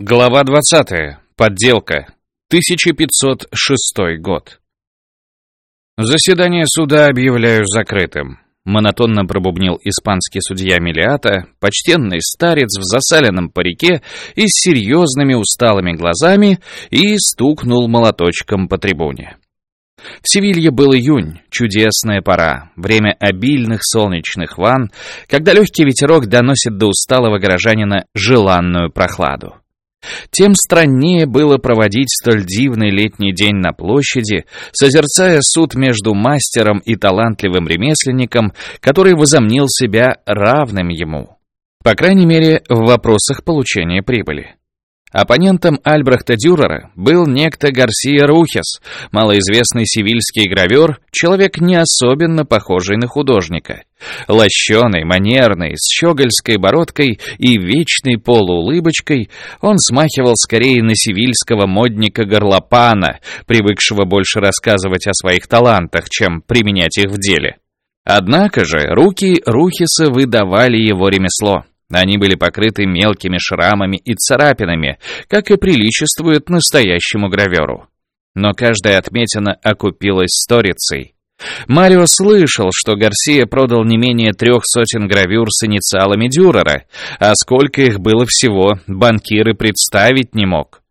Глава 20. Подделка. 1506 год. Заседание суда объявляю закрытым. Монотонно пробубнил испанский судья Милиата, почтенный старец в засаленном парике и с серьезными усталыми глазами, и стукнул молоточком по трибуне. В Севилье был июнь, чудесная пора, время обильных солнечных ванн, когда легкий ветерок доносит до усталого горожанина желанную прохладу. Тем страннее было проводить столь дивный летний день на площади, созерцая суд между мастером и талантливым ремесленником, который возомнил себя равным ему. По крайней мере, в вопросах получения прибыли. Оппонентом Альбрехта Дюрера был некто Гарсия Рухес, малоизвестный сивильский гравер, человек не особенно похожий на художника. Лощеный, манерный, с щегольской бородкой и вечной полуулыбочкой, он смахивал скорее на сивильского модника Горлопана, привыкшего больше рассказывать о своих талантах, чем применять их в деле. Однако же руки Рухиса выдавали его ремесло. Они были покрыты мелкими шрамами и царапинами, как и приличествует настоящему граверу. Но каждая отметина окупилась сторицей. Марио слышал, что Гарсия продал не менее трех сотен гравюр с инициалами Дюрера, а сколько их было всего, банкиры представить не мог.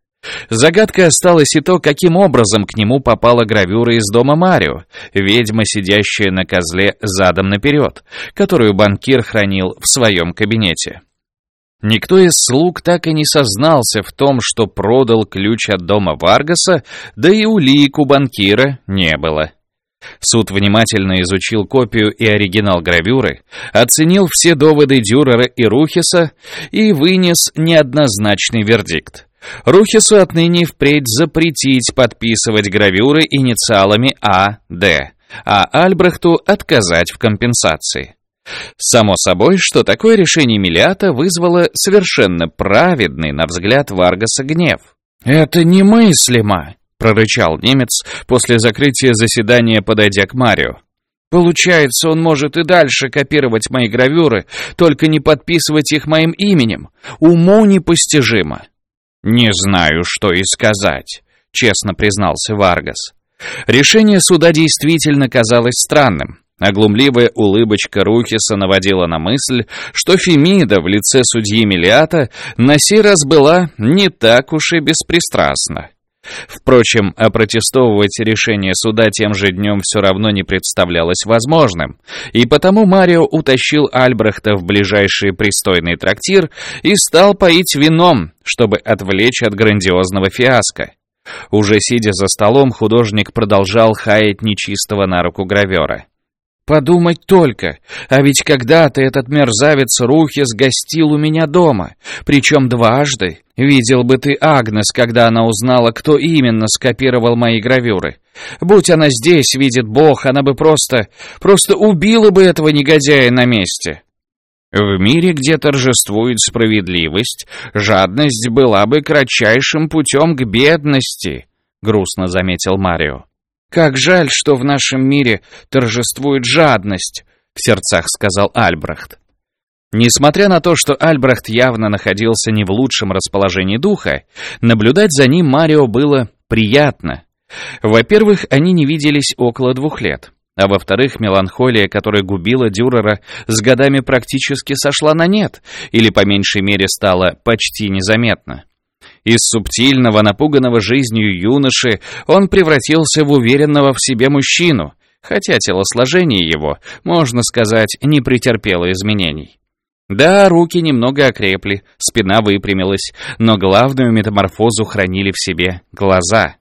Загадкой осталось и то, каким образом к нему попала гравюра из дома Марио, ведьма, сидящая на козле задом наперед, которую банкир хранил в своем кабинете. Никто из слуг так и не сознался в том, что продал ключ от дома Варгаса, да и улик у банкира не было. Суд внимательно изучил копию и оригинал гравюры, оценил все доводы Дюрера и Рухиса и вынес неоднозначный вердикт. Рухису отныне впредь запретить подписывать гравюры инициалами А, Д, а Альбрехту отказать в компенсации. Само собой, что такое решение Милиата вызвало совершенно праведный, на взгляд Варгаса, гнев. «Это немыслимо!» — прорычал немец после закрытия заседания, подойдя к Марио. «Получается, он может и дальше копировать мои гравюры, только не подписывать их моим именем. Уму непостижимо!» «Не знаю, что и сказать», — честно признался Варгас. Решение суда действительно казалось странным. А глумливая улыбочка Рухиса наводила на мысль, что Фемида в лице судьи Милиата на сей раз была не так уж и беспристрастна. Впрочем, опротестовывать решение суда тем же днем все равно не представлялось возможным, и потому Марио утащил Альбрехта в ближайший пристойный трактир и стал поить вином, чтобы отвлечь от грандиозного фиаско. Уже сидя за столом, художник продолжал хаять нечистого на руку гравера. Подумать только, а ведь когда-то этот мерзавец Рухис гостил у меня дома, причем дважды. Видел бы ты Агнес, когда она узнала, кто именно скопировал мои гравюры. Будь она здесь, видит Бог, она бы просто, просто убила бы этого негодяя на месте. В мире, где торжествует справедливость, жадность была бы кратчайшим путем к бедности, грустно заметил Марио. «Как жаль, что в нашем мире торжествует жадность», — в сердцах сказал Альбрехт. Несмотря на то, что Альбрехт явно находился не в лучшем расположении духа, наблюдать за ним Марио было приятно. Во-первых, они не виделись около двух лет, а во-вторых, меланхолия, которая губила Дюрера, с годами практически сошла на нет, или по меньшей мере стала почти незаметна. Из субтильного, напуганного жизнью юноши он превратился в уверенного в себе мужчину, хотя телосложение его, можно сказать, не претерпело изменений. Да, руки немного окрепли, спина выпрямилась, но главную метаморфозу хранили в себе глаза.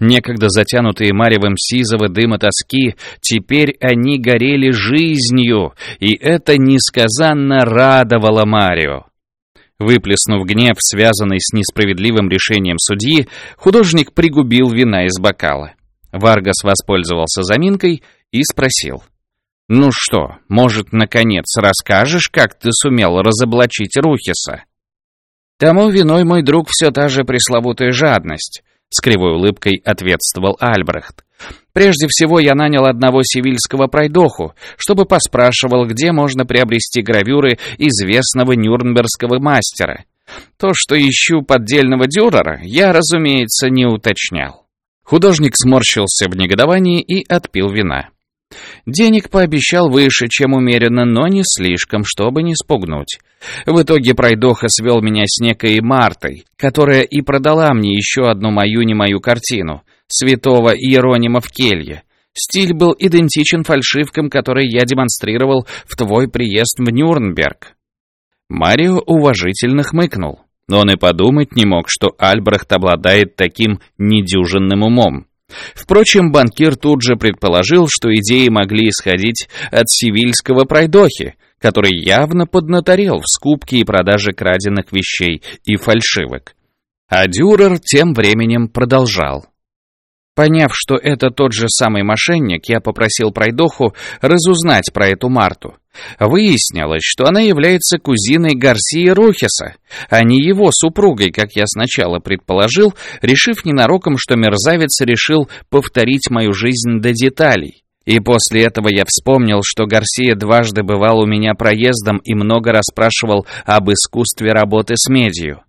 Некогда затянутые маревом сизого дыма тоски, теперь они горели жизнью, и это несказанно радовало Марио. Выплеснув гнев, связанный с несправедливым решением судьи, художник пригубил вина из бокала. Варгас воспользовался заминкой и спросил. «Ну что, может, наконец расскажешь, как ты сумел разоблачить Рухиса?» «Тому виной мой друг все та же пресловутая жадность», — с кривой улыбкой ответствовал Альбрехт. Прежде всего я нанял одного сивильского пройдоху, чтобы поспрашивал, где можно приобрести гравюры известного нюрнбергского мастера. То, что ищу поддельного дюрера, я, разумеется, не уточнял. Художник сморщился в негодовании и отпил вина. Денег пообещал выше, чем умеренно, но не слишком, чтобы не спугнуть. В итоге пройдоха свел меня с некой Мартой, которая и продала мне еще одну мою не мою картину «Святого Иеронима в келье». Стиль был идентичен фальшивкам, которые я демонстрировал в твой приезд в Нюрнберг. Марио уважительно хмыкнул. Но он и подумать не мог, что Альбрехт обладает таким недюжинным умом. Впрочем, банкир тут же предположил, что идеи могли исходить от сивильского пройдохи, который явно поднаторел в скупке и продаже краденных вещей и фальшивок. А Дюрер тем временем продолжал. Поняв, что это тот же самый мошенник, я попросил пройдоху разузнать про эту Марту. Выяснилось, что она является кузиной Гарсии Рухеса, а не его супругой, как я сначала предположил, решив ненароком, что мерзавец решил повторить мою жизнь до деталей. И после этого я вспомнил, что Гарсия дважды бывал у меня проездом и много расспрашивал об искусстве работы с медью.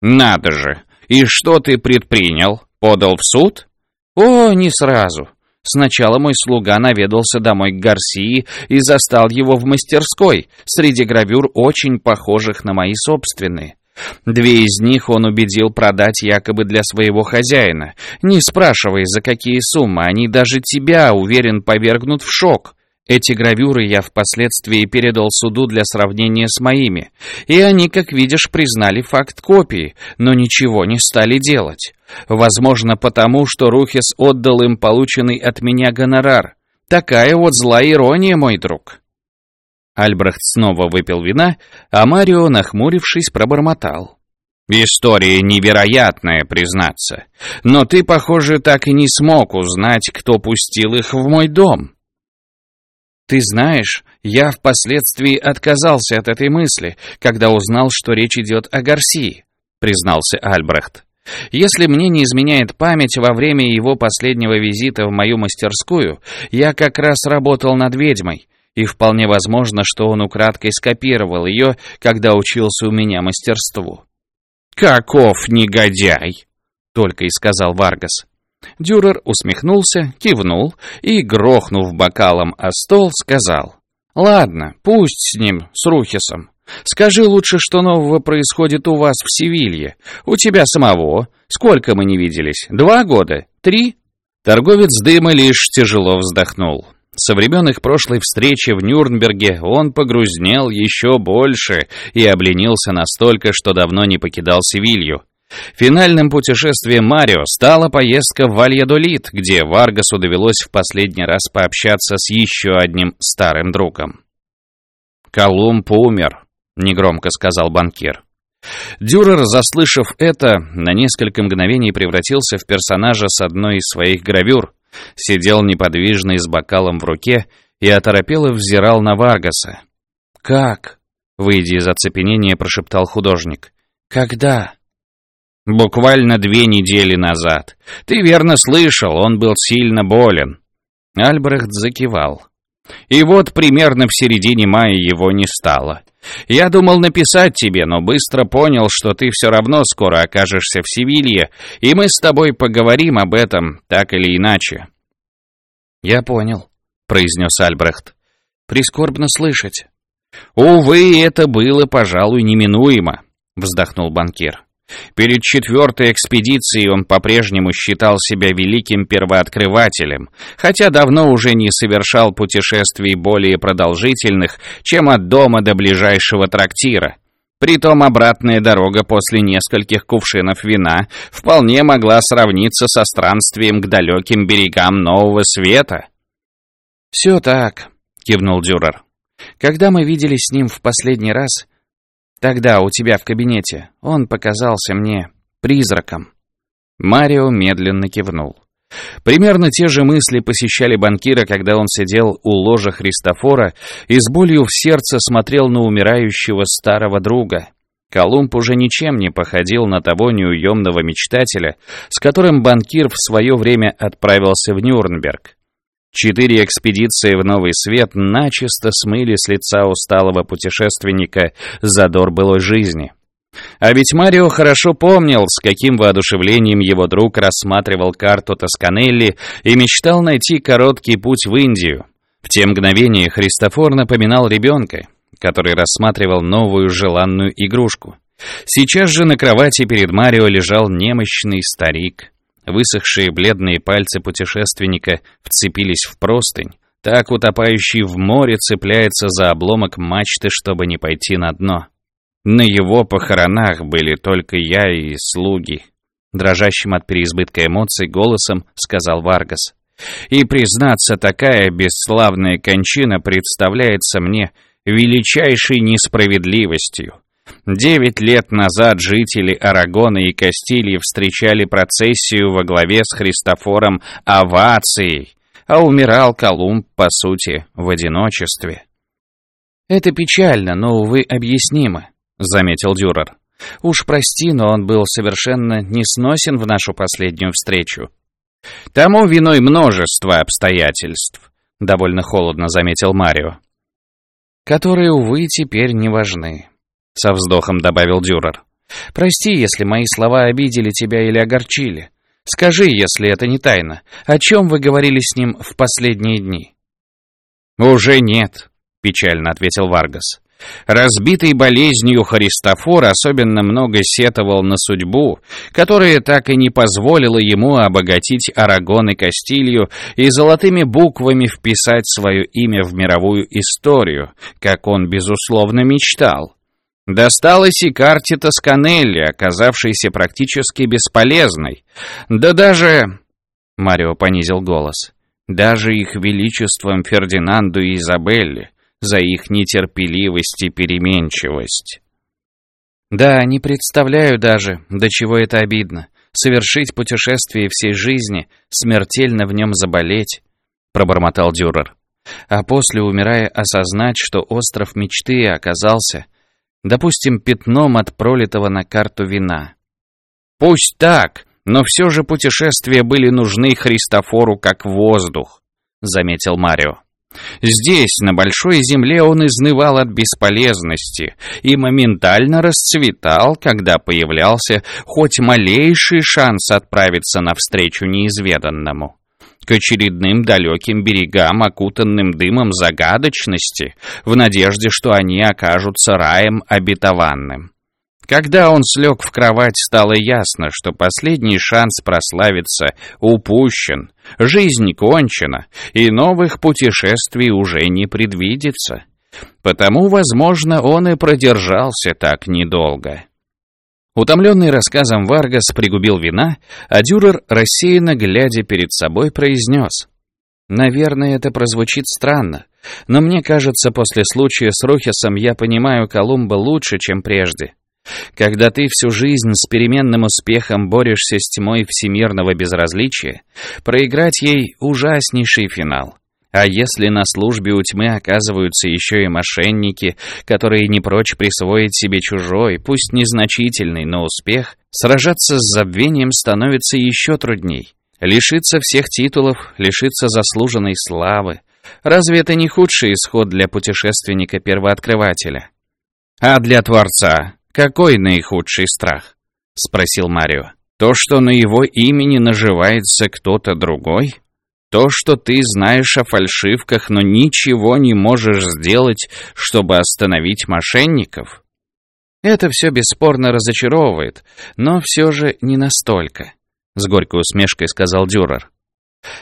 «Надо же! И что ты предпринял? Подал в суд?» «О, не сразу. Сначала мой слуга наведался домой к Гарсии и застал его в мастерской, среди гравюр, очень похожих на мои собственные. Две из них он убедил продать якобы для своего хозяина. Не спрашивай, за какие суммы, они даже тебя, уверен, повергнут в шок. Эти гравюры я впоследствии передал суду для сравнения с моими, и они, как видишь, признали факт копии, но ничего не стали делать. Возможно, потому, что Рухис отдал им полученный от меня гонорар. Такая вот злая ирония, мой друг. Альбрехт снова выпил вина, а Марио, нахмурившись, пробормотал. «История невероятная, признаться. Но ты, похоже, так и не смог узнать, кто пустил их в мой дом». Ты знаешь, я впоследствии отказался от этой мысли, когда узнал, что речь идет о Гарсии, признался Альбрехт. Если мне не изменяет память, во время его последнего визита в мою мастерскую я как раз работал над ведьмой, и вполне возможно, что он украдкой скопировал ее, когда учился у меня мастерству. «Каков негодяй!» — только и сказал Варгас. Дюрер усмехнулся, кивнул и, грохнув бокалом о стол, сказал. «Ладно, пусть с ним, с Рухисом. Скажи лучше, что нового происходит у вас в Севилье. У тебя самого. Сколько мы не виделись? Два года? Три?» Торговец дыма лишь тяжело вздохнул. Со времен их прошлой встречи в Нюрнберге он погрузнел еще больше и обленился настолько, что давно не покидал Севилью. Финальным путешествием Марио стала поездка в Вальядолит, где Варгасу довелось в последний раз пообщаться с еще одним старым другом. «Колумб умер», — негромко сказал банкир. Дюрер, заслышав это, на несколько мгновений превратился в персонажа с одной из своих гравюр, сидел неподвижный с бокалом в руке и оторопело взирал на Варгаса. «Как?» — выйдя из оцепенения, прошептал художник. «Когда?» Буквально две недели назад. Ты верно слышал, он был сильно болен. Альбрехт закивал. И вот примерно в середине мая его не стало. Я думал написать тебе, но быстро понял, что ты все равно скоро окажешься в Севилье, и мы с тобой поговорим об этом так или иначе. Я понял, произнес Альбрехт. Прискорбно слышать. Увы, это было, пожалуй, неминуемо, вздохнул банкир. Перед четвертой экспедицией он по-прежнему считал себя великим первооткрывателем, хотя давно уже не совершал путешествий более продолжительных, чем от дома до ближайшего трактира. Притом обратная дорога после нескольких кувшинов вина вполне могла сравниться со странствием к далеким берегам Нового Света. «Все так», — кивнул Дюрер. «Когда мы виделись с ним в последний раз, Тогда у тебя в кабинете он показался мне призраком». Марио медленно кивнул. Примерно те же мысли посещали банкира, когда он сидел у ложа Христофора и с болью в сердце смотрел на умирающего старого друга. Колумб уже ничем не походил на того неуемного мечтателя, с которым банкир в свое время отправился в Нюрнберг. Четыре экспедиции в Новый Свет начисто смыли с лица усталого путешественника задор былой жизни. А ведь Марио хорошо помнил, с каким воодушевлением его друг рассматривал карту Тосканелли и мечтал найти короткий путь в Индию. В те мгновения Христофор напоминал ребенка, который рассматривал новую желанную игрушку. Сейчас же на кровати перед Марио лежал немощный старик. Высохшие бледные пальцы путешественника вцепились в простынь. Так утопающий в море цепляется за обломок мачты, чтобы не пойти на дно. На его похоронах были только я и слуги. Дрожащим от переизбытка эмоций голосом сказал Варгас. И, признаться, такая бесславная кончина представляется мне величайшей несправедливостью. Девять лет назад жители Арагона и Кастилии встречали процессию во главе с Христофором овацией, а умирал Колумб, по сути, в одиночестве. «Это печально, но, увы, объяснимо», — заметил Дюрер. «Уж прости, но он был совершенно несносен в нашу последнюю встречу». «Тому виной множество обстоятельств», — довольно холодно заметил Марио. «Которые, увы, теперь не важны», — со вздохом добавил Дюрер. «Прости, если мои слова обидели тебя или огорчили. Скажи, если это не тайна, о чем вы говорили с ним в последние дни?» «Уже нет», — печально ответил Варгас. Разбитый болезнью Христофор особенно много сетовал на судьбу, которая так и не позволила ему обогатить Арагон и Кастилью и золотыми буквами вписать свое имя в мировую историю, как он, безусловно, мечтал. Досталось и карте Тосканелли, оказавшейся практически бесполезной. Да даже... Марио понизил голос. Даже их величеством Фердинанду и Изабелле, за их нетерпеливость и переменчивость. Да, не представляю даже, до чего это обидно. Совершить путешествие всей жизни, смертельно в нем заболеть, пробормотал Дюрер. А после, умирая, осознать, что остров мечты оказался, допустим, пятном от пролитого на карту вина. Пусть так, но все же путешествия были нужны Христофору как воздух, заметил Марио. Здесь, на большой земле, он изнывал от бесполезности и моментально расцветал, когда появлялся хоть малейший шанс отправиться навстречу неизведанному. К очередным далеким берегам, окутанным дымом загадочности, в надежде, что они окажутся раем обетованным. Когда он слег в кровать, стало ясно, что последний шанс прославиться упущен, жизнь кончена, и новых путешествий уже не предвидится. Потому, возможно, он и продержался так недолго. Утомленный рассказом Варгас пригубил вина, а Дюрер, рассеянно глядя перед собой, произнес. «Наверное, это прозвучит странно, но мне кажется, после случая с Рухисом я понимаю Колумба лучше, чем прежде». Когда ты всю жизнь с переменным успехом борешься с тьмой всемирного безразличия, проиграть ей ужаснейший финал. А если на службе у тьмы оказываются еще и мошенники, которые не прочь присвоить себе чужой, пусть незначительный, но успех, сражаться с забвением становится еще трудней. Лишиться всех титулов, лишиться заслуженной славы. Разве это не худший исход для путешественника-первооткрывателя? А для Творца «Какой наихудший страх?» — спросил Марио. «То, что на его имени наживается кто-то другой? То, что ты знаешь о фальшивках, но ничего не можешь сделать, чтобы остановить мошенников?» «Это все бесспорно разочаровывает, но все же не настолько», — с горькой усмешкой сказал Дюрер.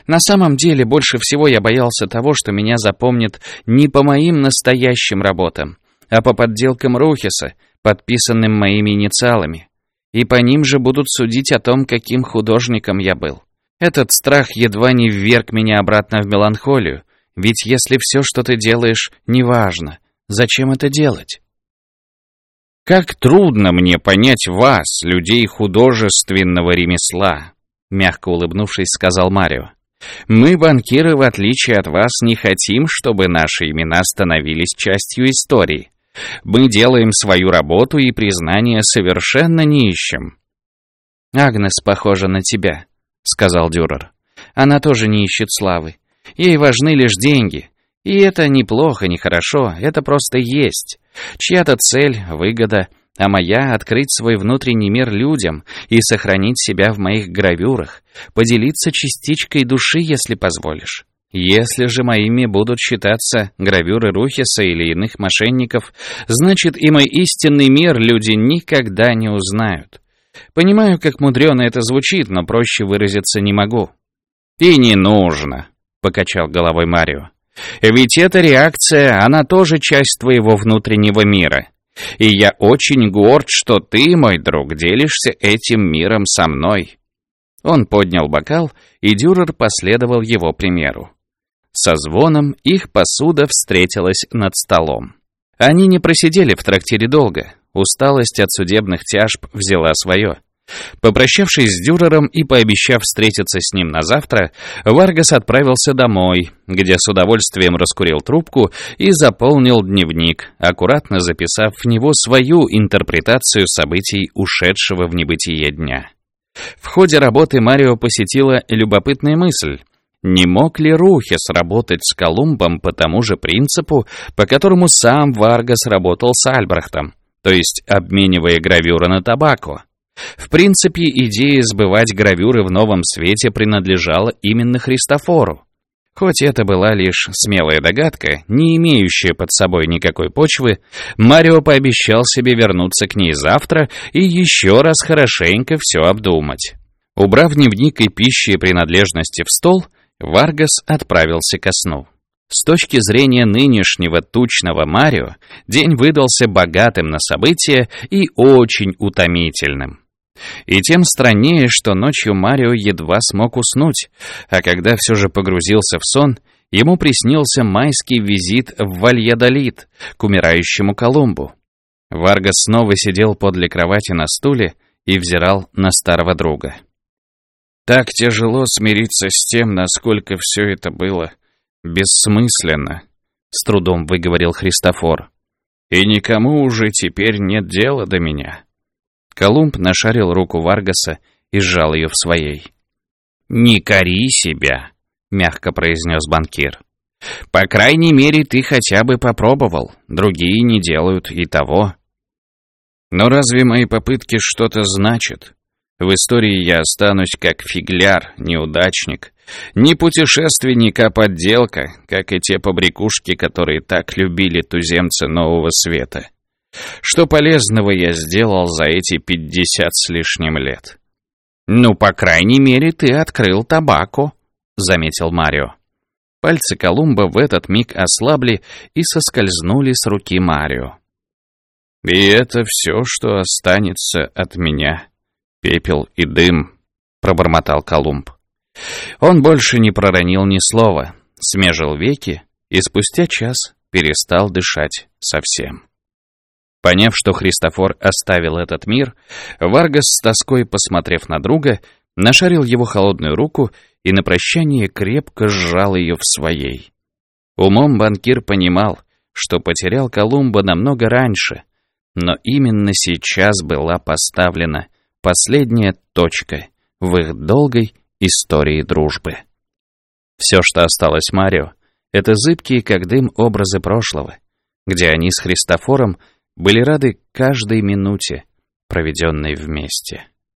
«На самом деле, больше всего я боялся того, что меня запомнят не по моим настоящим работам, а по подделкам Рухиса — подписанным моими инициалами, и по ним же будут судить о том, каким художником я был. Этот страх едва не вверг меня обратно в меланхолию, ведь если все, что ты делаешь, неважно, зачем это делать? «Как трудно мне понять вас, людей художественного ремесла», мягко улыбнувшись, сказал Марио. «Мы, банкиры, в отличие от вас, не хотим, чтобы наши имена становились частью истории. Мы делаем свою работу и признание совершенно не ищем». «Агнес похожа на тебя», — сказал Дюрер. «Она тоже не ищет славы. Ей важны лишь деньги. И это неплохо, не хорошо, это просто есть. Чья-то цель, выгода, а моя — открыть свой внутренний мир людям и сохранить себя в моих гравюрах, поделиться частичкой души, если позволишь. Если же моими будут считаться гравюры Рухиса или иных мошенников, значит и мой истинный мир люди никогда не узнают. Понимаю, как мудрено это звучит, но проще выразиться не могу. «И не нужно», — покачал головой Марио. «Ведь эта реакция, она тоже часть твоего внутреннего мира. И я очень горд, что ты, мой друг, делишься этим миром со мной». Он поднял бокал, и Дюрер последовал его примеру. Со звоном их посуда встретилась над столом. Они не просидели в трактире долго. Усталость от судебных тяжб взяла свое. Попрощавшись с Дюрером и пообещав встретиться с ним на завтра, Варгас отправился домой, где с удовольствием раскурил трубку и заполнил дневник, аккуратно записав в него свою интерпретацию событий ушедшего в небытие дня. В ходе работы Марио посетила любопытная мысль. Не мог ли Рухес работать с Колумбом по тому же принципу, по которому сам Варгас работал с Альбрехтом, то есть обменивая гравюры на табако? В принципе, идея сбывать гравюры в новом свете принадлежала именно Христофору. Хоть это была лишь смелая догадка, не имеющая под собой никакой почвы, Марио пообещал себе вернуться к ней завтра и еще раз хорошенько все обдумать. Убрав дневник и писчие принадлежности в стол, Варгас отправился ко сну. С точки зрения нынешнего тучного Марио, день выдался богатым на события и очень утомительным. И тем страннее, что ночью Марио едва смог уснуть, а когда все же погрузился в сон, ему приснился майский визит в Вальядолит к умирающему Колумбу. Варгас снова сидел подле кровати на стуле и взирал на старого друга. Так тяжело смириться с тем, насколько все это было бессмысленно, с трудом выговорил Христофор. И никому уже теперь нет дела до меня. Колумб нашарил руку Варгаса и сжал ее в своей. «Не кори себя», — мягко произнес банкир. «По крайней мере, ты хотя бы попробовал. Другие не делают и того». «Но разве мои попытки что-то значат? В истории я останусь как фигляр, неудачник, не путешественник, а подделка, как и те побрякушки, которые так любили туземцы Нового Света». Что полезного я сделал за эти пятьдесят с лишним лет? Ну, по крайней мере, ты открыл табаку, заметил Марио. Пальцы Колумба в этот миг ослабли и соскользнули с руки Марио. «И это все, что останется от меня. Пепел и дым», — пробормотал Колумб. Он больше не проронил ни слова, смежил веки и спустя час перестал дышать совсем. Поняв, что Христофор оставил этот мир, Варгас с тоской, посмотрев на друга, нашарил его холодную руку и на прощание крепко сжал ее в своей. Умом банкир понимал, что потерял Колумба намного раньше, но именно сейчас была поставлена последняя точка в их долгой истории дружбы. Все, что осталось Марио, это зыбкие, как дым, образы прошлого, где они с Христофором были рады каждой минуте, проведенной вместе.